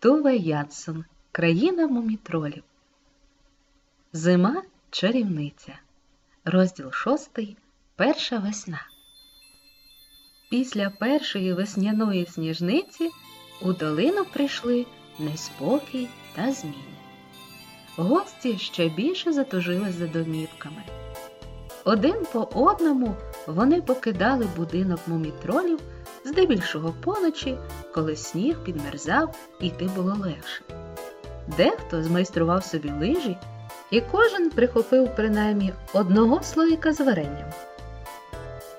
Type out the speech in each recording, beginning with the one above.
Туве Янсон. Країна мумітролів. Зима чарівниця. Розділ шостий. Перша весна. Після першої весняної сніжниці у долину прийшли неспокій та зміни. Гості ще більше затужили за домівками. Один по одному вони покидали будинок мумітролів здебільшого поночі, коли сніг підмерзав і йти було легше. Дехто змайстрував собі лижі, і кожен прихопив принаймні одного слоїка з варенням.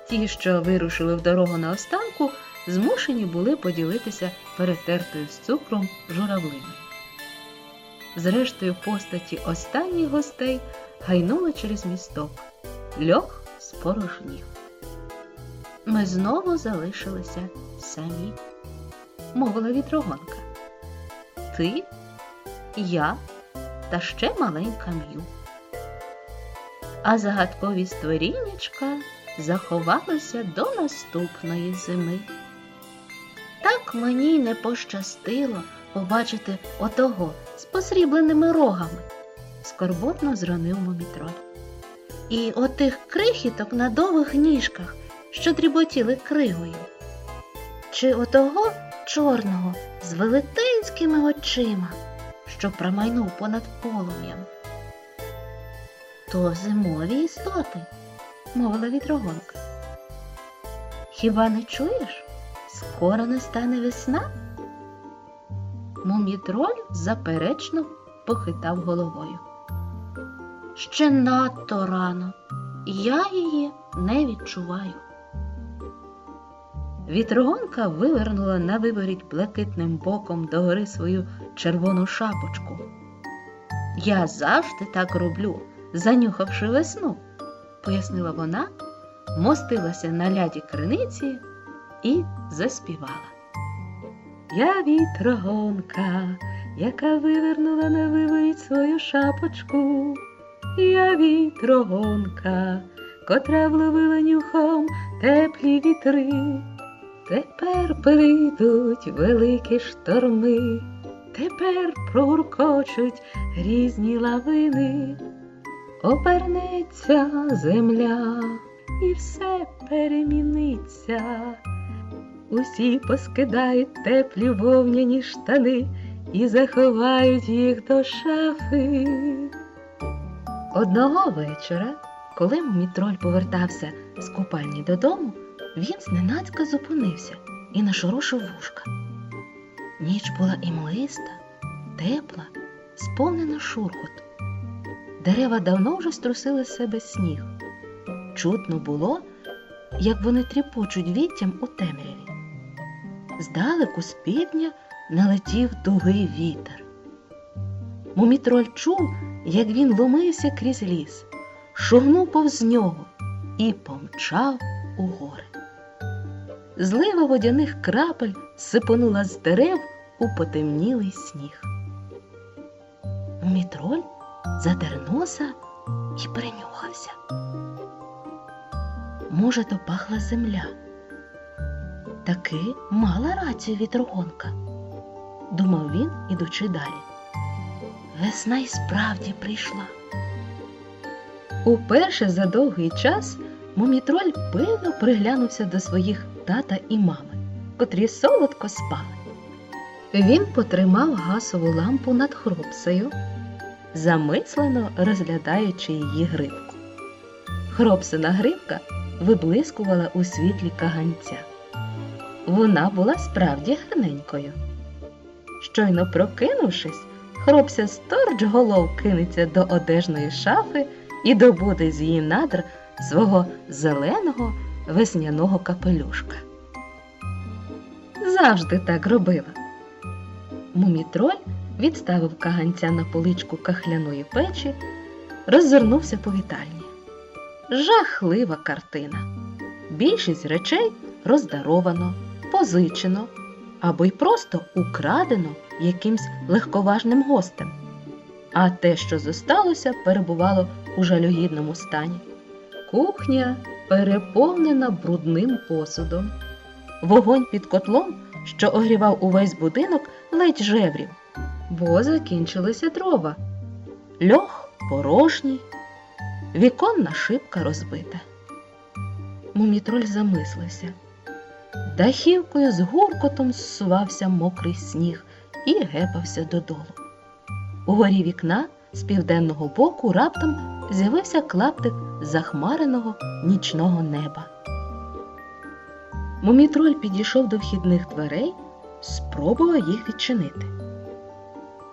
Ті, що вирушили в дорогу на останку, змушені були поділитися перетертою з цукром журавлиною. Зрештою, постаті останніх гостей гайнули через місток. Льох спорожнів. Ми знову залишилися самі, мовила вітрогонка. Ти, я та ще маленька м'ю. А загадкові створіннячка заховалися до наступної зими. Так мені не пощастило побачити отого з посрібленими рогами, скорботно зронив мумітроль. І отих крихіток на довгих ніжках, що дріботіли кригою. Чи отого чорного з велетенськими очима, що промайнув понад полум'ям. То зимові істоти, мовила вітрогонка. Хіба не чуєш? Скоро настане весна? Мумітроль заперечно похитав головою. Ще надто рано, я її не відчуваю. Вітрогонка вивернула на виворіть блакитним боком догори свою червону шапочку. Я завжди так роблю, занюхавши весну, пояснила вона, мостилася на ляді криниці і заспівала. Я вітрогонка, яка вивернула на виворіть свою шапочку. Я вітрогонка, котра вловила нюхом теплі вітри. Тепер прийдуть великі шторми, тепер прогуркочуть різні лавини, обернеться земля і все переміниться. Усі поскидають теплі вовняні штани і заховають їх до шафи. Одного вечора, коли мумітроль повертався з купальні додому, він зненацька зупинився і нашорошив вушка. Ніч була і млиста, тепла, сповнена шурхоту. Дерева давно вже струсили з себе сніг. Чутно було, як вони тріпочуть віттям у темряві. Здалеку з півдня налетів тугий вітер. Мумітроль чув, як він ломився крізь ліс, шугнув повз нього і помчав у гори. Злива водяних крапель сипонула з дерев у потемнілий сніг. Мумітроль задер носа і принюхався. Може, то пахла земля. Таки мала рацію вітрогонка, думав він, ідучи далі. Весна й справді прийшла. Уперше за довгий час мумітроль пильно приглянувся до своїх тата і мами, котрі солодко спали. Він потримав гасову лампу над хропсею, замислено розглядаючи її гривку. Хропсина гривка виблискувала у світлі каганця. Вона була справді гарненькою. Щойно прокинувшись, хропся сторч голов кинеться до одежної шафи і добуде з її надр свого зеленого весняного капелюшка. Завжди так робила. Мумітроль відставив каганця на поличку кахляної печі, роззирнувся по вітальні. Жахлива картина. Більшість речей роздаровано, позичено або й просто украдено якимсь легковажним гостем. А те, що зосталося, перебувало у жалюгідному стані. Кухня переповнена брудним посудом. Вогонь під котлом, що огрівав увесь будинок, ледь жеврів, бо закінчилися дрова. Льох порожній, віконна шибка розбита. Мумітроль замислився. Дахівкою з гуркотом зсувався мокрий сніг і гепався додолу. Угорі вікна з південного боку раптом з'явився клаптик захмареного нічного неба. Мумітроль підійшов до вхідних дверей, спробував їх відчинити,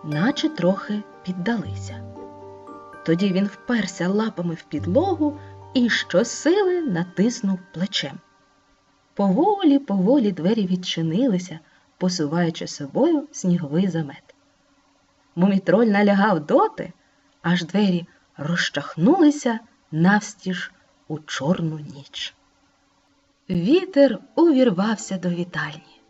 наче трохи піддалися. Тоді він вперся лапами в підлогу і щосили натиснув плечем. Поволі, поволі двері відчинилися, посуваючи собою сніговий замет. Мумітроль налягав доти, аж двері розчахнулися навстіж у чорну ніч. Вітер увірвався до вітальні.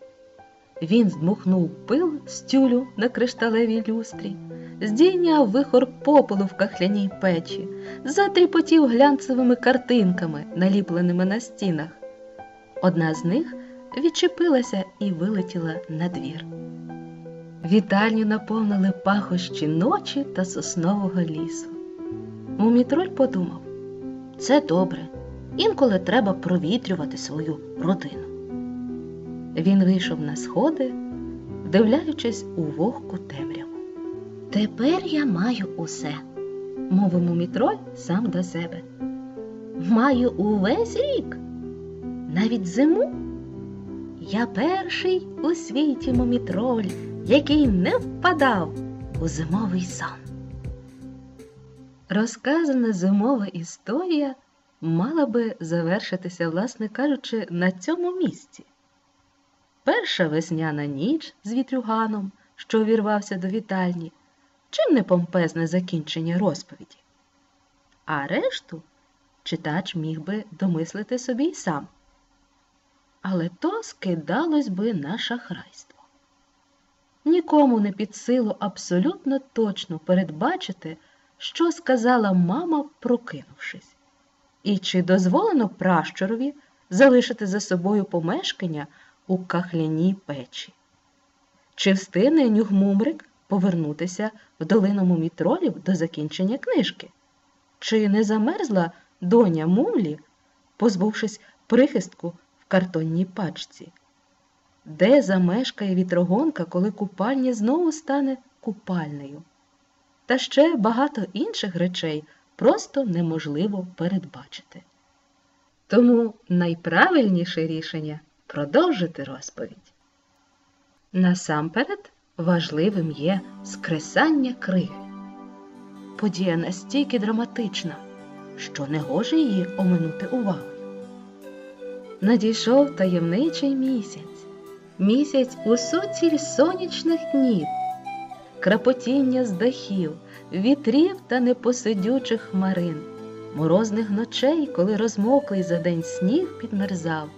Він здмухнув пил з тюлю на кришталевій люстрі, здійняв вихор попелу в кахляній печі, затріпотів глянцевими картинками, наліпленими на стінах. Одна з них відчепилася і вилетіла на двір. Вітальню наповнили пахощі ночі та соснового лісу. Мумітроль подумав це добре, інколи треба провітрювати свою родину. Він вийшов на сходи, вдивляючись у вогку темряву. Тепер я маю усе, мовив мумітроль сам до себе. Маю увесь рік, навіть зиму. Я перший у світі мумітроль, який не впадав у зимовий сон. Розказана зимова історія мала би завершитися, власне кажучи, на цьому місці. Перша весняна ніч з вітрюганом, що увірвався до вітальні, чим не помпезне закінчення розповіді. А решту читач міг би домислити собі й сам. Але то скидалось би на шахрайство. Нікому не під силу абсолютно точно передбачити, що сказала мама, прокинувшись, і чи дозволено пращурові залишити за собою помешкання у кахляній печі. Чи встигне нюгмумрик повернутися в долину мумітролів до закінчення книжки? Чи не замерзла доня мумлі, позбувшись прихистку в картонній пачці? Де замешкає вітрогонка, коли купальня знову стане купальнею? Та ще багато інших речей просто неможливо передбачити. Тому найправильніше рішення продовжити розповідь. Насамперед важливим є скресання криги. Подія настільки драматична, що не гоже її оминути увагою. Надійшов таємничий місяць, місяць у суціль сонячних днів, крапотіння з дахів, вітрів та непосидючих хмарин, морозних ночей, коли розмоклий за день сніг підмерзав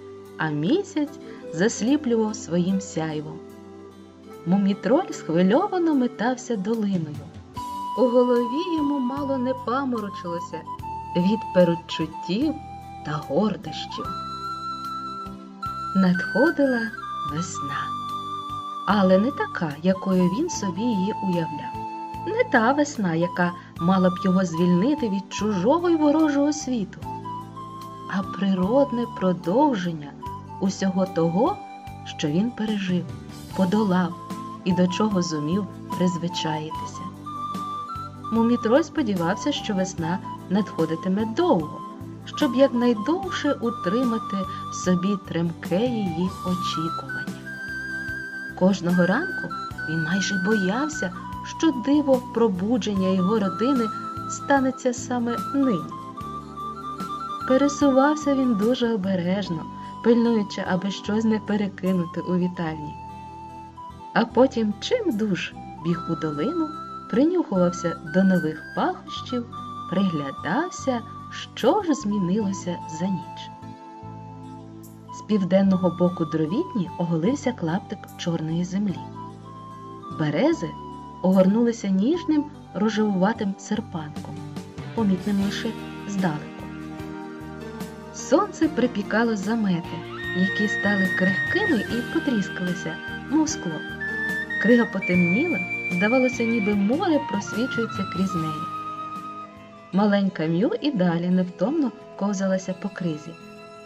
а місяць засліплював своїм сяйвом. Мумітроль схвильовано метався долиною. У голові йому мало не паморочилося від передчуттів та гордощів. Надходила весна, але не така, якою він собі її уявляв, не та весна, яка мала б його звільнити від чужого й ворожого світу, а природне продовження усього того, що він пережив, подолав і до чого зумів призвичаїтися. Мумітрой сподівався, що весна надходитиме довго, щоб якнайдовше утримати в собі тремке її очікування. Кожного ранку він майже боявся, що диво пробудження його родини станеться саме нині. Пересувався він дуже обережно пильнуючи, аби щось не перекинути у вітальні. А потім чим душ біг у долину, принюхувався до нових пахощів, приглядався, що ж змінилося за ніч. Південного боку дровітні оголився клаптик чорної землі. Берези огорнулися ніжним рожевуватим серпанком, помітним лише здалеку. Сонце припікало замети, які стали крихкими і потріскалися, мов скло. Крига потемніла, здавалося, ніби море просвічується крізь неї. Маленька Мю і далі невтомно ковзалася по кризі,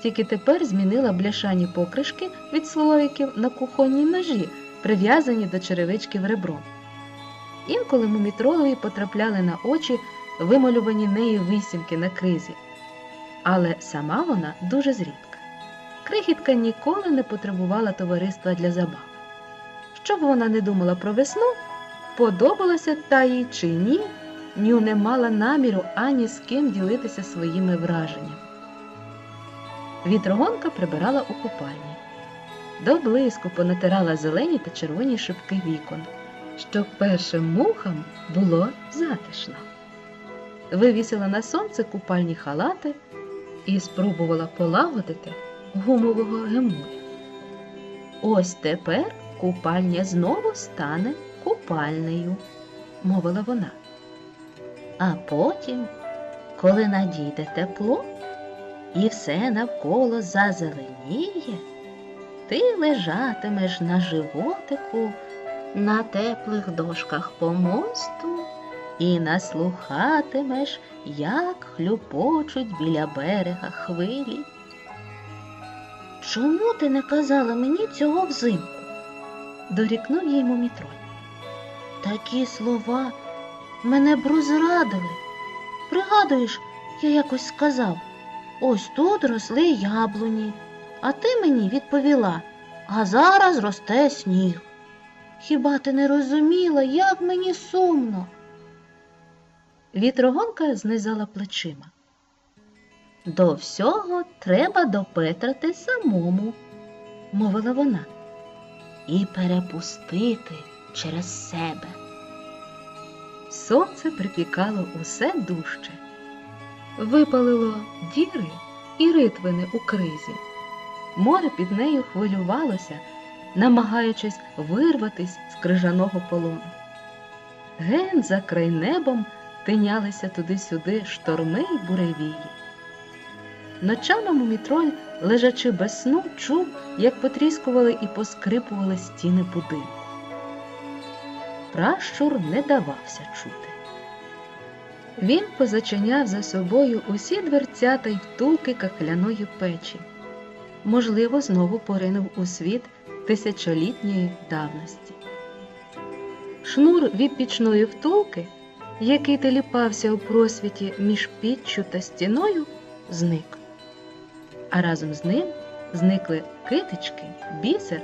тільки тепер змінила бляшані покришки від слоїків на кухонній ножі, прив'язані до черевичків ребром. Інколи мумітролові потрапляли на очі вималювані нею висімки на кризі, але сама вона дуже зрідка. Крихітка ніколи не потребувала товариства для забав. Щоб вона не думала про весну, подобалося та їй чи ні, Ню не мала наміру ані з ким ділитися своїми враженнями. Вітрогонка прибирала у купальні. До понатирала зелені та червоні шибки вікон, щоб першим мухам було затишно. Вивісила на сонце купальні халати і спробувала полагодити гумового гемуля. Ось тепер купальня знову стане купальнею, мовила вона. А потім, коли надійде тепло і все навколо зазеленіє, ти лежатимеш на животику на теплих дошках помосту і наслухатимеш, як хлюпочуть біля берега хвилі. Чому ти не казала мені цього взимку? дорікнув їй мумітроль. Такі слова мене б розрадили. Пригадуєш, я якось сказав ось тут росли яблуні, а ти мені відповіла, а зараз росте сніг. Хіба ти не розуміла, як мені сумно? Вітрогонка знизала плечима. До всього треба допетрити самому, мовила вона, і перепустити через себе. Сонце припікало усе дужче, випалило діри і ритвини у кризі. Море під нею хвилювалося, намагаючись вирватись з крижаного полону. Ген за край небом тинялися туди-сюди шторми й буревії. Ночами мумітроль, лежачи без сну, чув, як потріскували і поскрипували стіни будинку. Пращур не давався чути. Він позачиняв за собою усі дверцята й втулки кахляної печі. Можливо, знову поринув у світ тисячолітньої давності. Шнур від пічної втулки, який теліпався у просвіті між піччю та стіною, зник. А разом з ним зникли китички, бісер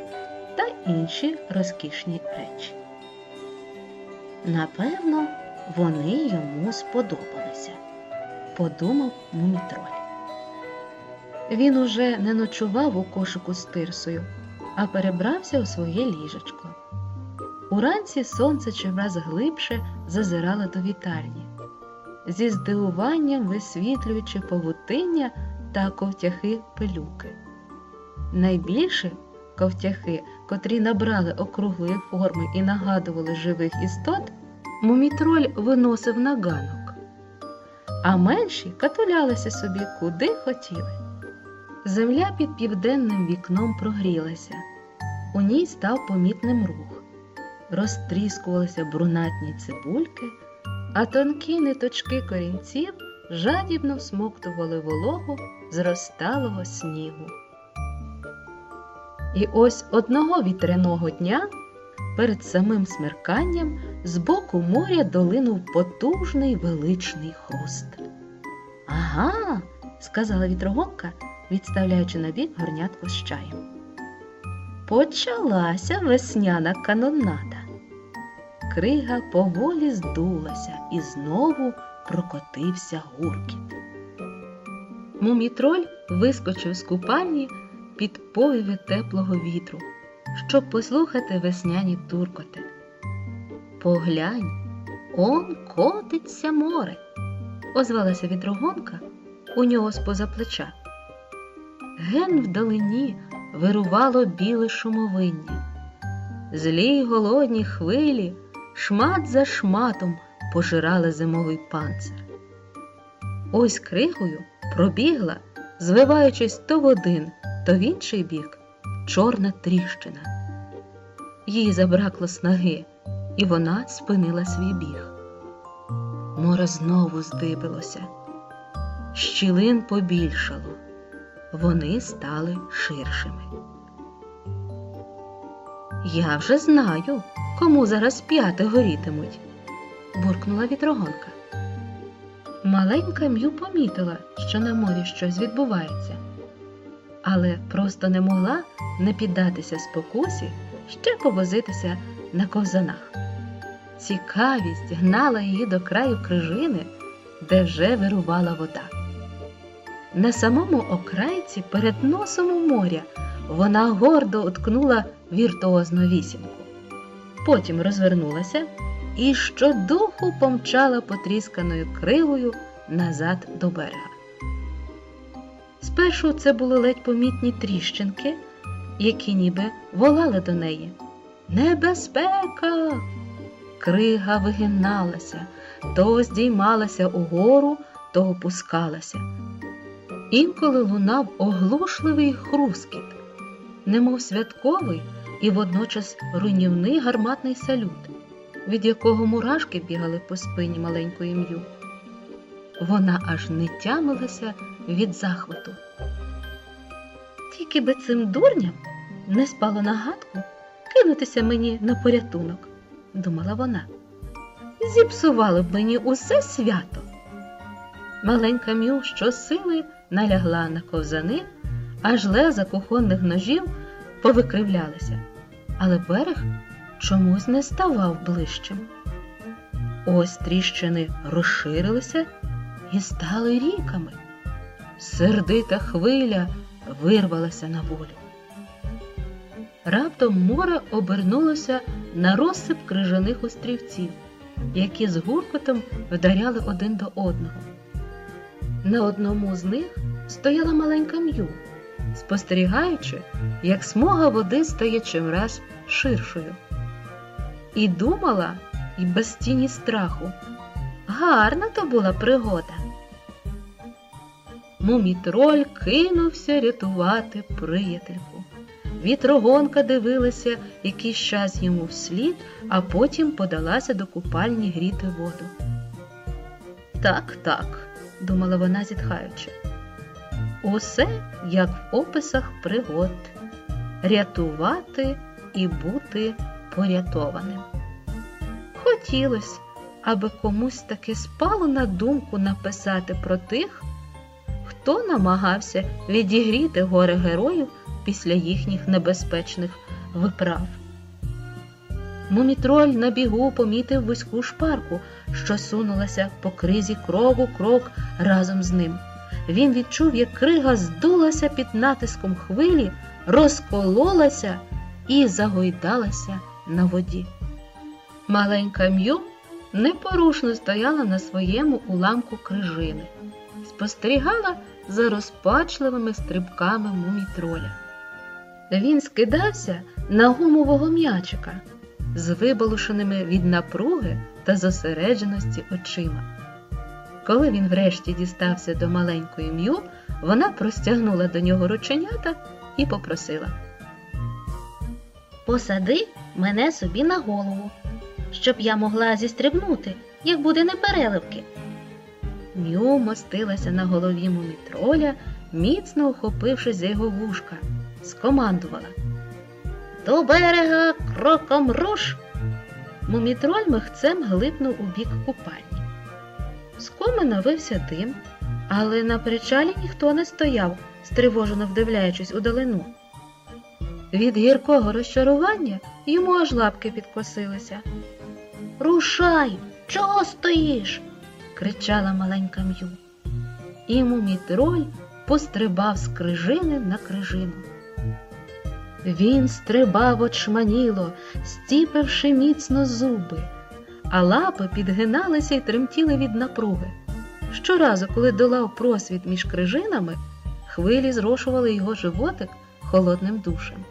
та інші розкішні речі. Напевно, вони йому сподобалися, подумав мумітроль. Він уже не ночував у кошику з тирсою, а перебрався у своє ліжечко. Уранці сонце чимраз глибше зазирало до вітальні, зі здивуванням висвітлюючи павутиння та ковтяхи пилюки. Найбільше ковтяхи, котрі набрали округлої форми і нагадували живих істот, мумітроль виносив на ганок, а менші катулялися собі куди хотіли. Земля під південним вікном прогрілася, у ній став помітним рух, розтріскувалися брунатні цибульки, а тонкі ниточки корінців жадібно всмоктували вологу з розталого снігу. І ось одного вітряного дня перед самим смерканням з боку моря долинув потужний величний хруст. Ага, сказала вітрогонка, відставляючи на бік горнятку з чаєм. Почалася весняна канонада. Крига поволі здулася і знову прокотився гуркіт. Мумітроль вискочив з купальні під повіви теплого вітру, щоб послухати весняні туркоти. Поглянь, он котиться море, озвалася вітрогонка у нього з-поза плеча. Ген вдалині вирувало біле шумовиння. Злі й голодні хвилі шмат за шматом пожирали зимовий панцир. Ось кригою пробігла, звиваючись то в один, то в інший бік, чорна тріщина. їй забракло снаги, і вона спинила свій біг. Море знову здибилося. Щілин побільшало, вони стали ширшими. Я вже знаю, кому зараз п'яти горітимуть, буркнула вітрогонка. Маленька М'ю помітила, що на морі щось відбувається, але просто не могла не піддатися спокусі ще повозитися на ковзанах. Цікавість гнала її до краю крижини, де вже вирувала вода. На самому окрайці перед носом у моря вона гордо уткнула віртуозну вісімку. Потім розвернулася і щодуху помчала потрісканою кривою назад до берега. Спершу це були ледь помітні тріщинки, які ніби волали до неї. Небезпека! Крига вигиналася, то здіймалася угору, то опускалася. Інколи лунав оглушливий хрускіт, немов святковий і водночас руйнівний гарматний салют, від якого мурашки бігали по спині маленької м'ю. Вона аж не тямилася від захвату. Тільки би цим дурням не спало на гадку кинутися мені на порятунок, думала вона. Зіпсували б мені усе свято. Маленька м'ю щосили налягла на ковзани, аж леза кухонних ножів повикривлялися, але берег чомусь не ставав ближчим. Ось тріщини розширилися і стали ріками. Сердита хвиля вирвалася на волю. Раптом море обернулося на розсип крижаних острівців, які з гуркотом вдаряли один до одного. На одному з них стояла маленька м'ю, спостерігаючи, як смуга води стає чимраз ширшою. І думала, і без тіні страху, гарна то була пригода. Мумітроль кинувся рятувати приятельку. Вітрогонка дивилася якийсь час йому вслід, а потім подалася до купальні гріти воду. Так, так, думала вона, зітхаючи. Усе як в описах пригод рятувати і бути порятованим. Хотілося, аби комусь таки спало на думку написати про тих, хто намагався відігріти горе героїв після їхніх небезпечних виправ. Мумітроль на бігу помітив вузьку шпарку, що сунулася по кризі крок у крок разом з ним. Він відчув, як крига здулася під натиском хвилі, розкололася і загойдалася на воді. Маленька м'ю непорушно стояла на своєму уламку крижини, спостерігала за розпачливими стрибками мумітроля. Він скидався на гумового м'ячика з вибалушеними від напруги та зосередженості очима. Коли він врешті дістався до маленької м'ю, вона простягнула до нього рученята і попросила Посади мене собі на голову, щоб я могла зістрибнути, як буде непереливки. М'ю мостилася на голові мумітроля, міцно ухопившись за його вушка, скомандувала До берега кроком руш. Мумітроль михцем глипнув у бік купальні. З комина вився дим, але на причалі ніхто не стояв, стривожено вдивляючись у долину. Від гіркого розчарування йому аж лапки підкосилися. Рушай, чого стоїш? кричала маленька м'ю. І мумітроль пострибав з крижини на крижину. Він стрибав очманіло, стіпивши міцно зуби, а лапи підгиналися й тремтіли від напруги. Щоразу, коли долав просвіт між крижинами, хвилі зрошували його животик холодним душем.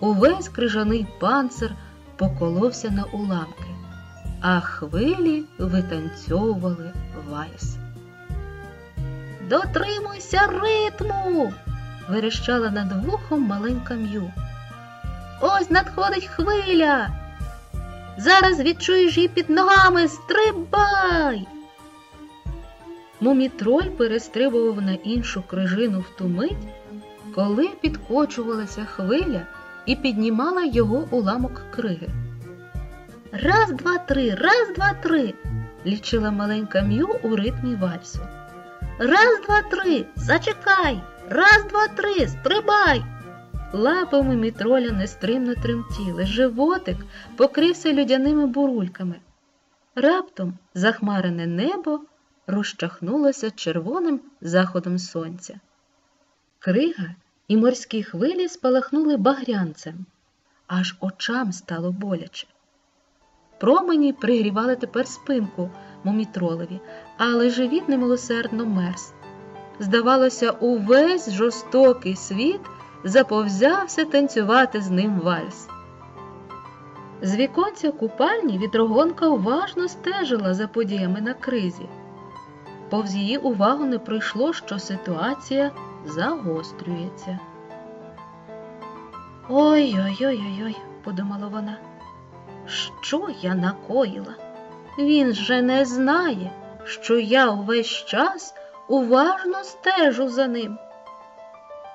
Увесь крижаний панцир поколовся на уламки, а хвилі витанцьовували вальс. Дотримуйся ритму! Верещала над вухом маленька м'ю. ось надходить хвиля. Зараз відчуєш її під ногами, стрибай. Мумітроль перестрибував на іншу крижину в ту мить, коли підкочувалася хвиля і піднімала його уламок криги. Раз, два, три, раз, два, три, лічила маленька М'ю у ритмі вальсу. Раз, два, три, зачекай, раз, два, три, стрибай. Лапи мумітроля нестримно тремтіли, животик покрився людяними бурульками. Раптом захмарене небо розчахнулося червоним заходом сонця. Крига і морські хвилі спалахнули багрянцем, аж очам стало боляче. Промені пригрівали тепер спинку мумітролеві, але живіт немилосердно мерз. Здавалося, увесь жорстокий світ заповзявся танцювати з ним вальс. З віконця купальні вітрогонка уважно стежила за подіями на кризі. Повз її увагу не пройшло, що ситуація загострюється. Ой-ой-ой-ой, подумала вона. Що я накоїла? Він же не знає, що я увесь час уважно стежу за ним.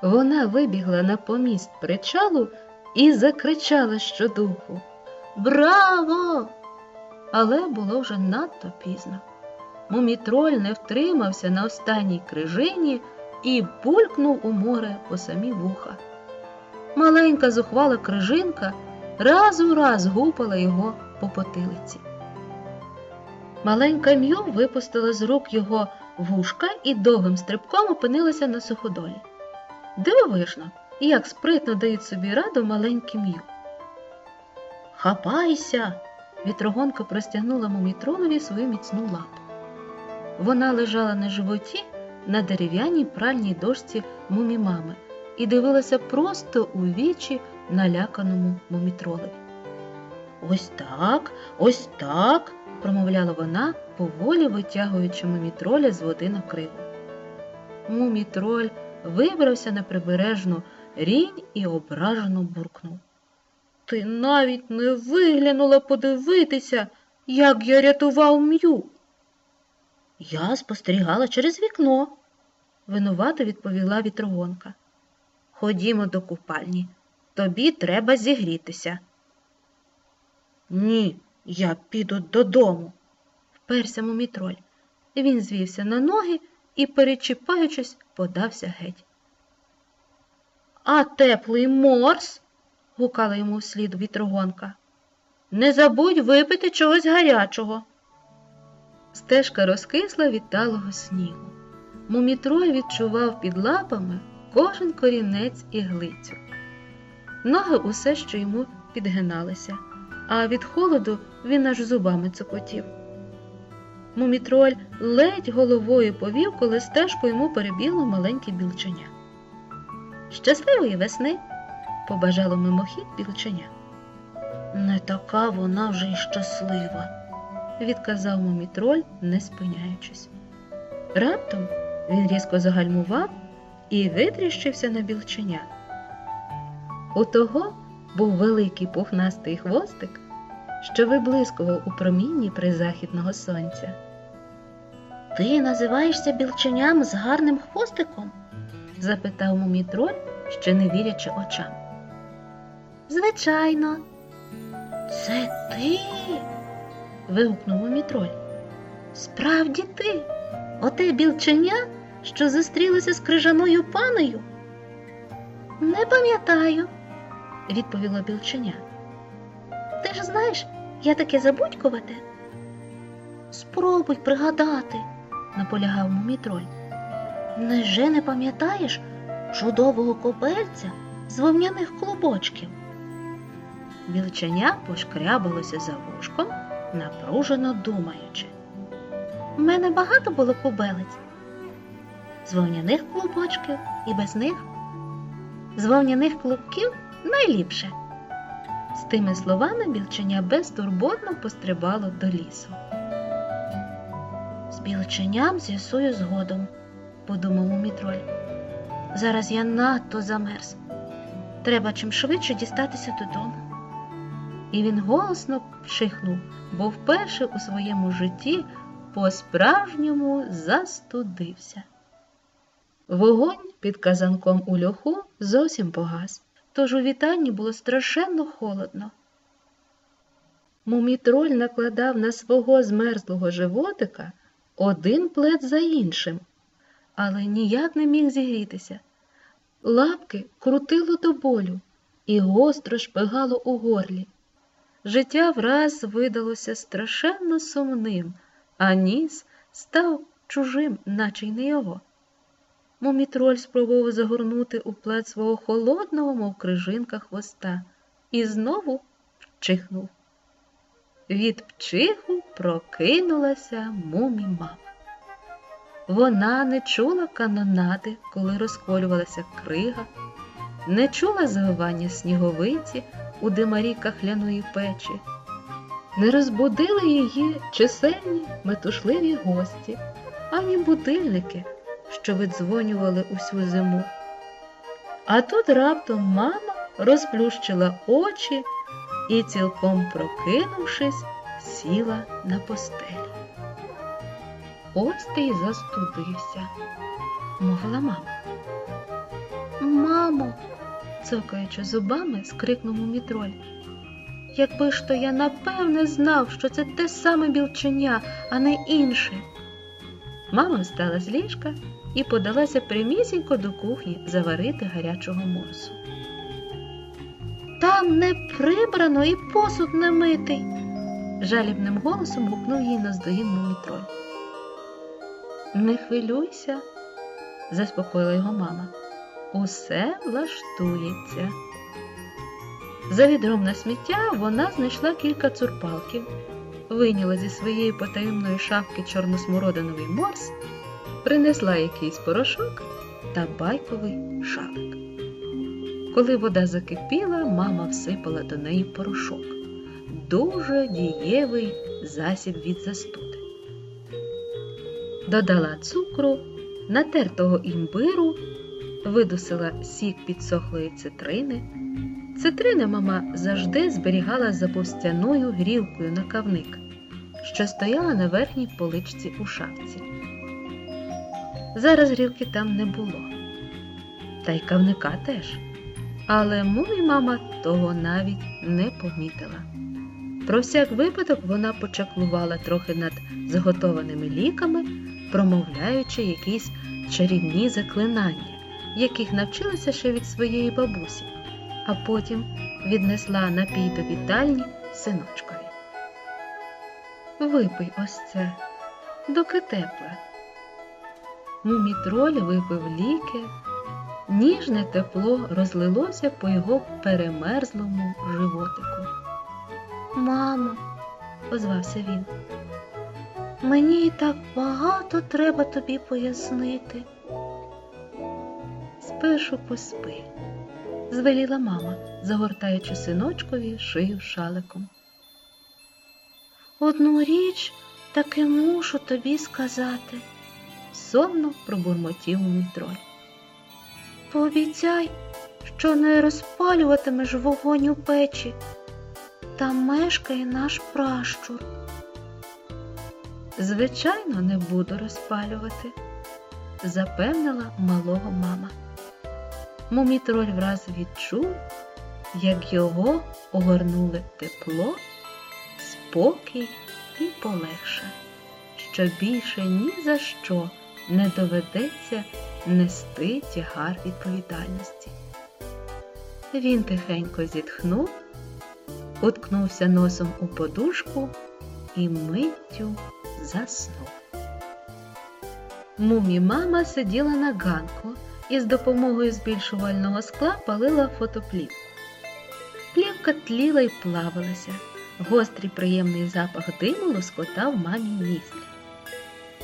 Вона вибігла на поміст причалу і закричала щодуху Браво! Але було вже надто пізно. Мумітроль не втримався на останній крижині і булькнув у море по самі вуха. Маленька зухвала крижинка раз у раз гупала його по потилиці. Маленька М'ю випустила з рук його вушка і довгим стрибком опинилася на суходолі. Дивовижно, як спритно дають собі раду маленькі М'ю. Хапайся! Вітрогонка простягнула мумітролові свою міцну лапу. Вона лежала на животі на дерев'яній пральній дошці мумімами і дивилася просто у вічі наляканому мумітролеві. Ось так, ось так, промовляла вона, поволі витягуючи мумітроля з води на криву. Мумітроль вибрався на прибережну рінь і ображено буркнув. Ти навіть не виглянула подивитися, як я рятував м'ю. Я спостерігала через вікно, винувато відповіла вітрогонка. Ходімо до купальні. Тобі треба зігрітися. Ні, я піду додому, вперся мумітроль. Він звівся на ноги і, перечіпаючись, подався геть. А теплий морс, гукала йому вслід вітрогонка. Не забудь випити чогось гарячого. Стежка розкисла від талого снігу. Мумітроль відчував під лапами кожен корінець і глицю. Ноги усе що йому підгиналися, а від холоду він аж зубами цокотів. Мумітроль ледь головою повів, коли стежку йому перебігло маленьке білченя. Щасливої весни, побажало мимохід білченя. Не така вона вже й щаслива, відказав мумітроль, не спиняючись. Раптом він різко загальмував і витріщився на білченя. У того був великий пухнастий хвостик, що виблискував у промінні призахідного сонця. Ти називаєшся білченям з гарним хвостиком? запитав мумітроль, ще не вірячи очам. Звичайно, це ти. вигукнув мумітроль. Справді ти, оте білченя, що зустрілося з крижаною паною? Не пам'ятаю, відповіло білченя. Ти ж знаєш, я таке забудькувате. Спробуй пригадати, наполягав мумітроль. Неже не пам'ятаєш чудового копельця з вовняних клубочків? Білченя пошкрябалося за вушком, напружено думаючи. У мене багато було кобелець. З вовняних клубочків і без них. З вовняних клубків найліпше. З тими словами білченя безтурботно пострибало до лісу. З білченям з'ясую згодом, подумав мумітроль. Зараз я надто замерз. Треба чим швидше дістатися додому. І він голосно чихнув, бо вперше у своєму житті по-справжньому застудився. Вогонь під казанком у льоху зовсім погас, тож у вітальні було страшенно холодно. Мумітроль накладав на свого змерзлого животика один плед за іншим, але ніяк не міг зігрітися. Лапки крутило до болю і гостро шпигало у горлі. Життя враз видалося страшенно сумним, а ніс став чужим, наче й не його. Мумітроль спробував загорнути у плед свого холодного, мов крижинка хвоста, і знову вчихнув. Від пчиху прокинулася мумі-мама. Вона не чула канонади, коли розколювалася крига, не чула завивання сніговиці у димарі кахляної печі, не розбудили її чисельні метушливі гості, ані будильники, що видзвонювали усю зиму. А тут раптом мама розплющила очі і, цілком прокинувшись, сіла на постелі. Ось ти й застудився, мовила мама. Мамо, цокаючи зубами, скрикнув мумітроль. Якби ж то я напевне знав, що це те саме білченя, а не інше. Мама встала з ліжка і подалася прямісінько до кухні заварити гарячого морсу. Там не прибрано і посуд не митий, жалібним голосом гукнув їй наздогін мумітроль. Не хвилюйся, заспокоїла його мама. Усе влаштується. За відром на сміття вона знайшла кілька цурпалків, вийняла зі своєї потаємної шапки чорносмородиновий морс, принесла якийсь порошок та байковий шалик. Коли вода закипіла, мама всипала до неї порошок. Дуже дієвий засіб від застуди. Додала цукру, натертого імбиру, видусила сік підсохлої цитрини. Цитрини мама завжди зберігала за повстяною грілкою на кавник, що стояла на верхній поличці у шапці. Зараз грілки там не було, та й кавника теж. Але мумі мама того навіть не помітила. Про всяк випадок вона почаклувала трохи над заготованими ліками, промовляючи якісь чарівні заклинання, яких навчилася ще від своєї бабусі, а потім віднесла напій до вітальні синочкові. Випий ось це, доки тепле. Мумітроль випив ліки. Ніжне тепло розлилося по його перемерзлому животику. Мамо, озвався він, мені і так багато треба тобі пояснити. Спершу поспи, звеліла мама, загортаючи синочкові шию шаликом. Одну річ таки мушу тобі сказати, сонно пробурмотів мітроль. Пообіцяй, що не розпалюватимеш вогонь у печі. Там мешкає наш пращур. Звичайно, не буду розпалювати, запевнила малого мама. Мумітроль враз відчув, як його огорнули тепло, спокій і полегша, що більше ні за що не доведеться нести тягар відповідальності. Він тихенько зітхнув, уткнувся носом у подушку і миттю заснув. Мумі мама сиділа на ганку і з допомогою збільшувального скла палила фотоплівку. Плівка тліла й плавалася. Гострий приємний запах диму лоскотав мамі ніздрі.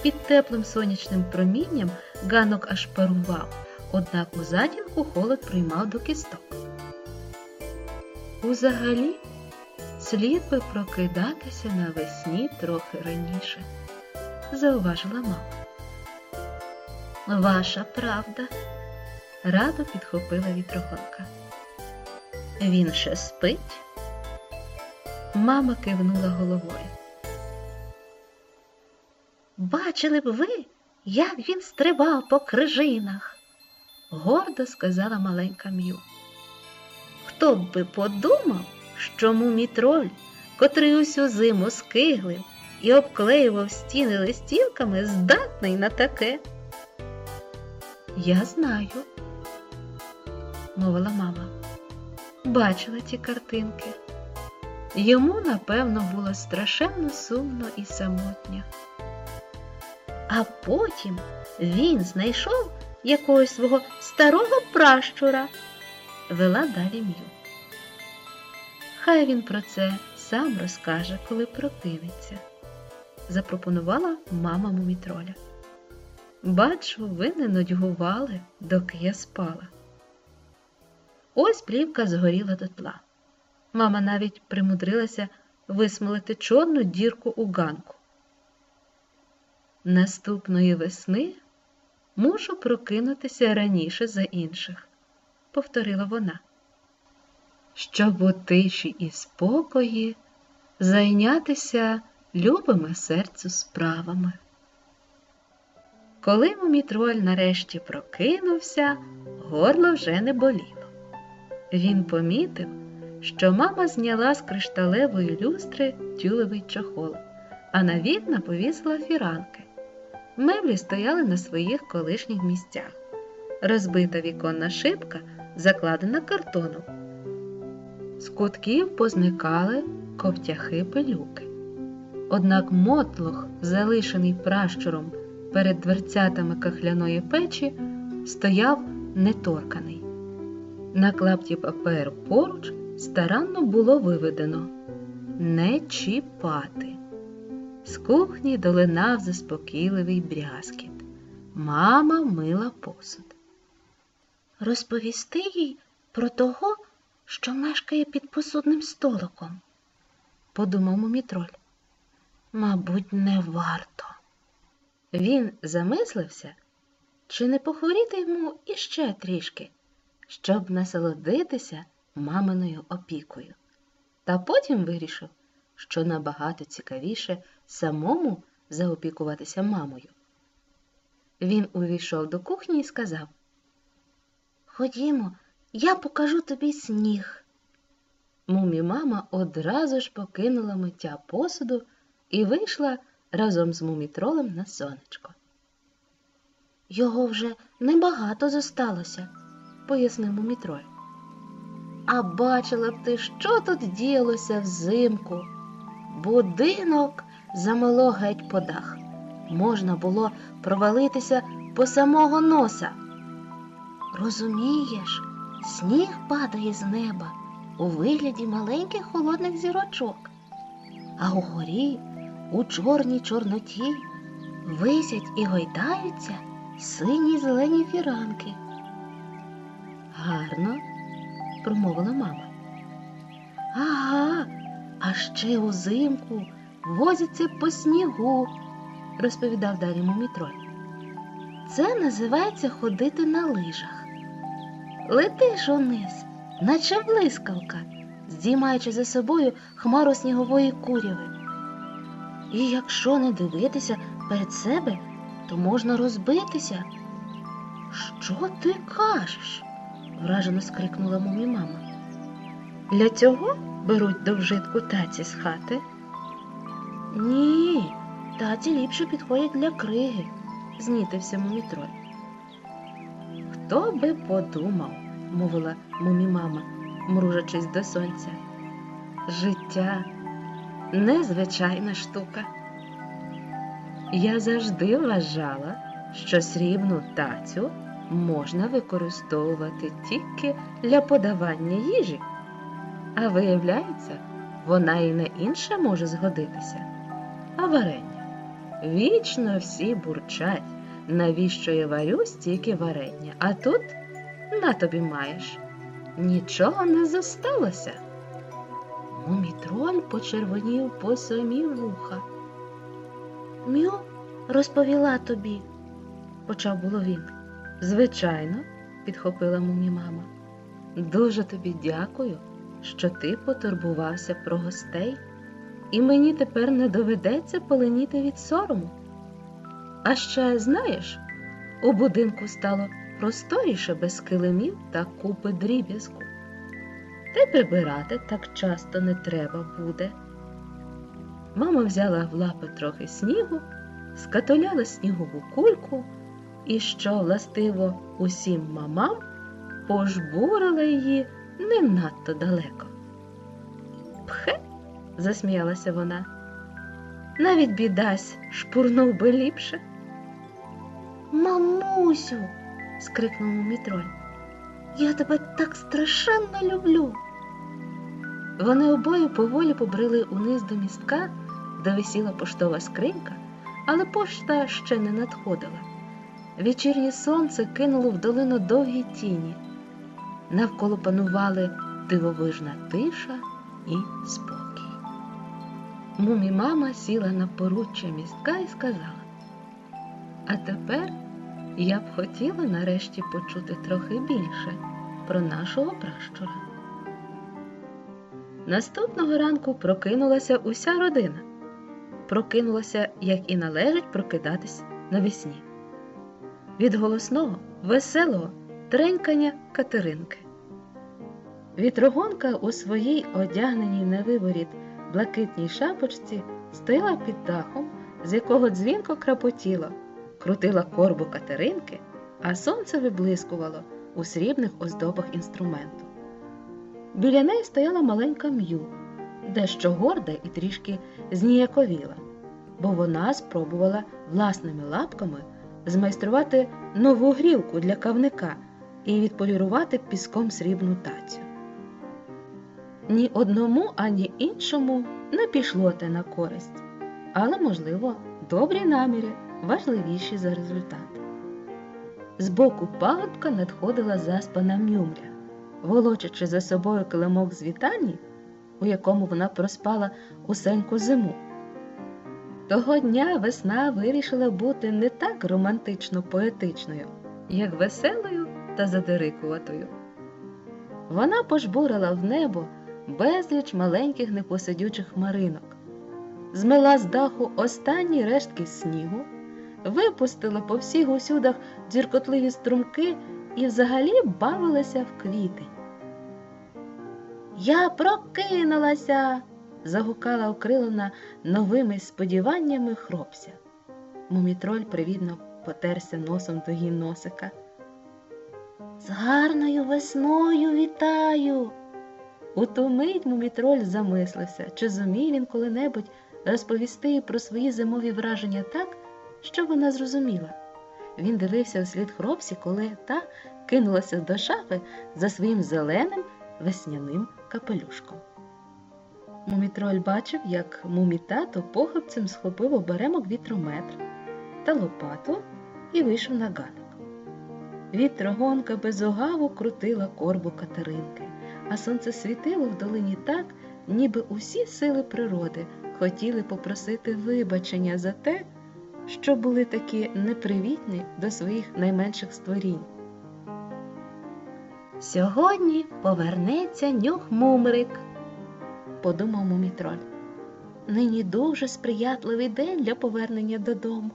Під теплим сонячним промінням ганок аж парував, однак у затінку холод приймав до кісток. Узагалі слід би прокидатися навесні трохи раніше, зауважила мама. Ваша правда, радо підхопила вітрогонка. Він ще спить? Мама кивнула головою. Бачили б ви, як він стрибав по крижинах, гордо сказала маленька М'ю. Хто б би подумав, що мумітроль, котрий усю зиму скиглив і обклеював стіни листівками, здатний на таке. Я знаю, мовила мама. Бачила ті картинки. Йому, напевно, було страшенно сумно і самотньо. А потім він знайшов якогось свого старого пращура, вела далі М'ю. Хай він про це сам розкаже, коли прокинеться, запропонувала мама мумітроля. Бачу, ви не нудьгували, доки я спала. Ось плівка згоріла дотла. Мама навіть примудрилася висмолити чорну дірку у ганку. Наступної весни мушу прокинутися раніше за інших, повторила вона, щоб у тиші і спокої зайнятися любими серцю справами. Коли мумітроль нарешті прокинувся, горло вже не боліло. Він помітив, що мама зняла з кришталевої люстри тюлевий чохол, а на вікна повісила фіранки. Меблі стояли на своїх колишніх місцях. Розбита віконна шибка закладена картоном. З кутків позникали ковтяхи пилюки. Однак мотлох, залишений пращуром перед дверцятами кахляної печі, стояв неторканий. На клапті паперу поруч старанно було виведено не чіпати. З кухні долинав заспокійливий брязкіт. Мама мила посуд. Розповісти їй про того, що мешкає під посудним столиком, подумав мумітроль. Мабуть, не варто. Він замислився, чи не похворіти йому іще трішки, щоб насолодитися маминою опікою. Та потім вирішив, що набагато цікавіше самому заопікуватися мамою. Він увійшов до кухні і сказав Ходімо, я покажу тобі сніг. Мумі мама одразу ж покинула миття посуду і вийшла разом з мумітролем на сонечко. Його вже небагато зосталося, пояснив мумітроль. А бачила б ти, що тут діялося взимку. Будинок замело геть по дах. Можна було провалитися по самого носа. Розумієш, сніг падає з неба у вигляді маленьких холодних зірочок, а угорі, у чорній чорноті, висять і гойдаються сині зелені фіранки. Гарно, промовила мама. Ага, а ще узимку возяться по снігу, розповідав далі мумітроль. Це називається ходити на лижах. Летиш униз, наче блискавка, здіймаючи за собою хмару снігової куряви. І якщо не дивитися перед себе, то можна розбитися. Що ти кажеш? вражено скрикнула мумі мама. Для цього беруть до вжитку таці з хати? Ні, таці ліпше підходять для криги, знітився мумітроль. Хто би подумав, мовила мумі-мама, мружачись до сонця. Життя незвичайна штука. Я завжди вважала, що срібну тацю можна використовувати тільки для подавання їжі, а виявляється, вона і на інше може згодитися. А варення? Вічно всі бурчать, навіщо я варю стільки варення, а тут на тобі маєш. Нічого не зосталося. Мумітроль почервонів по самі вуха. Мю розповіла тобі, почав було він. Звичайно, підхопила мумі мама. Дуже тобі дякую що ти потурбувався про гостей, і мені тепер не доведеться поленіти від сорому. А ще, знаєш, у будинку стало просторіше без килимів та купи дріб'язку. Та й прибирати так часто не треба буде. Мама взяла в лапи трохи снігу, скатоляла снігову кульку і, що властиво усім мамам, пожбурила її не надто далеко. Пхе, засміялася вона. Навіть бідась шпурнув би ліпше. Мамусю, скрикнув мумітроль, я тебе так страшенно люблю. Вони обоє поволі побрели униз до містка, де висіла поштова скринька, але пошта ще не надходила. Вечірнє сонце кинуло в долину довгі тіні. Навколо панували дивовижна тиша і спокій. Мумі мама сіла на поруччя містка і сказала: А тепер я б хотіла нарешті почути трохи більше про нашого пращура. Наступного ранку прокинулася уся родина. Прокинулася, як і належить прокидатись навесні. Від голосного, веселого тренькання Катеринки. Вітрогонка у своїй одягненій на блакитній шапочці стояла під дахом, з якого дзвінко крапотіло, крутила корбу Катеринки, а сонце виблискувало у срібних оздобах інструменту. Біля неї стояла маленька м'ю, дещо горда і трішки зніяковіла, бо вона спробувала власними лапками змайструвати нову грілку для кавника і відполірувати піском срібну тацю. Ні одному, ані іншому не пішло те на користь, але, можливо, добрі наміри важливіші за результат. Збоку пагорбка надходила заспана мюмря, волочачи за собою килимок з вітальні, у якому вона проспала усеньку зиму. Того дня весна вирішила бути не так романтично поетичною, як веселою та задирикуватою. Вона пожбурила в небо безліч маленьких непосидючих хмаринок, змила з даху останні рештки снігу, випустила по всіх усюдах дзіркотливі струмки і взагалі бавилася в квіти. Я прокинулася. загукала окрилена новими сподіваннями хропся. Мумітроль привідно потерся носом до носика. З гарною весною вітаю. У ту мить мумітроль замислився, чи зумів він коли-небудь розповісти про свої зимові враження так, щоб вона зрозуміла. Він дивився услід хропсі, коли та кинулася до шафи за своїм зеленим весняним капелюшком. Мумітроль бачив, як мумітато похопцем схопив оберемок вітрометр та лопату і вийшов на ганок. Вітрогонка безогаву крутила корбу Катеринки, а сонце світило в долині так, ніби усі сили природи хотіли попросити вибачення за те, що були такі непривітні до своїх найменших створінь. Сьогодні повернеться нюх мумрик, подумав мумітроль. Нині дуже сприятливий день для повернення додому.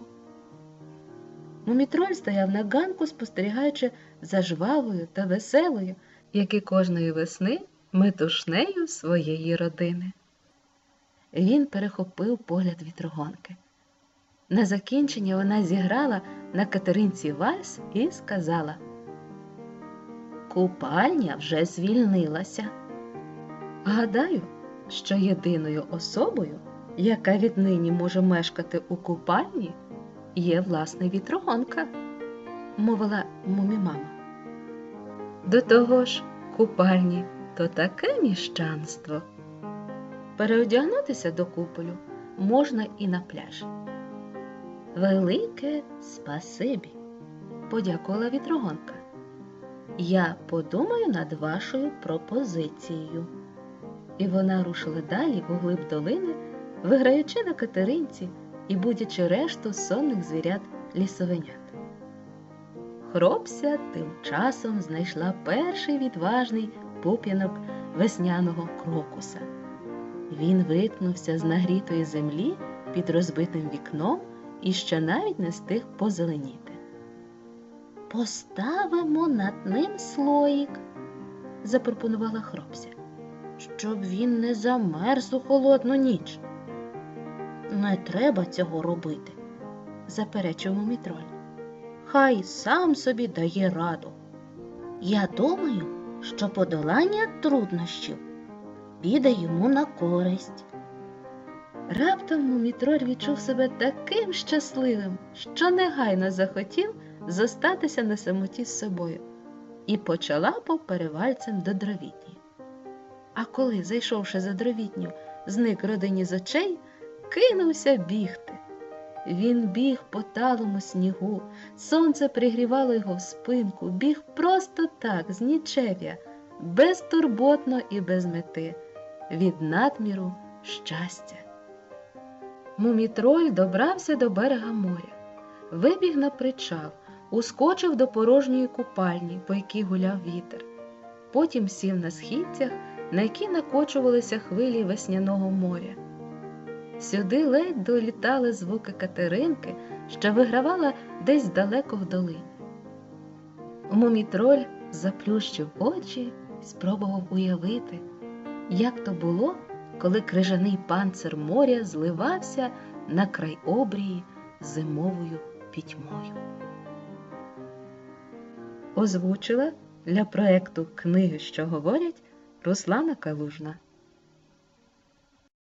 Мумітроль стояв на ганку, спостерігаючи за жвавою та веселою, як і кожної весни, метушнею своєї родини. Він перехопив погляд вітрогонки. На закінчення вона зіграла на Катеринці вальс і сказала Купальня вже звільнилася. Гадаю, що єдиною особою, яка віднині може мешкати у купальні, є власне вітрогонка, мовила мумімама. До того ж, купальні то таке міщанство. Переодягнутися до куполю можна і на пляжі. Велике спасибі, подякувала вітрогонка. Я подумаю над вашою пропозицією. І вона рушила далі у глиб долини, виграючи на катеринці і будячи решту сонних звірят лісовенят. Хропся тим часом знайшла перший відважний пуп'янок весняного крокуса. Він виткнувся з нагрітої землі під розбитим вікном і ще навіть не встиг позеленіти. Поставимо над ним слоїк, запропонувала хропся, щоб він не замерз у холодну ніч. Не треба цього робити, заперечив мумітроль. Хай сам собі дає раду. Я думаю, що подолання труднощів піде йому на користь. Раптом мумітроль відчув себе таким щасливим, що негайно захотів зостатися на самоті з собою і почалапав перевальцем до дровітні. А коли, зайшовши за дровітню, зник родині з очей, кинувся бігти. Він біг по талому снігу, сонце пригрівало його в спинку, біг просто так, з нічев'я, безтурботно і без мети, від надміру щастя. Мумітроль добрався до берега моря, вибіг на причал, ускочив до порожньої купальні, по якій гуляв вітер. Потім сів на східцях, на які накочувалися хвилі весняного моря. Сюди ледь долітали звуки Катеринки, що вигравала десь далеко в долині. Мумітроль заплющив очі спробував уявити, як то було, коли крижаний панцир моря зливався на край обрії зимовою пітьмою. Озвучила для проекту Книги, що говорять Руслана Калужна.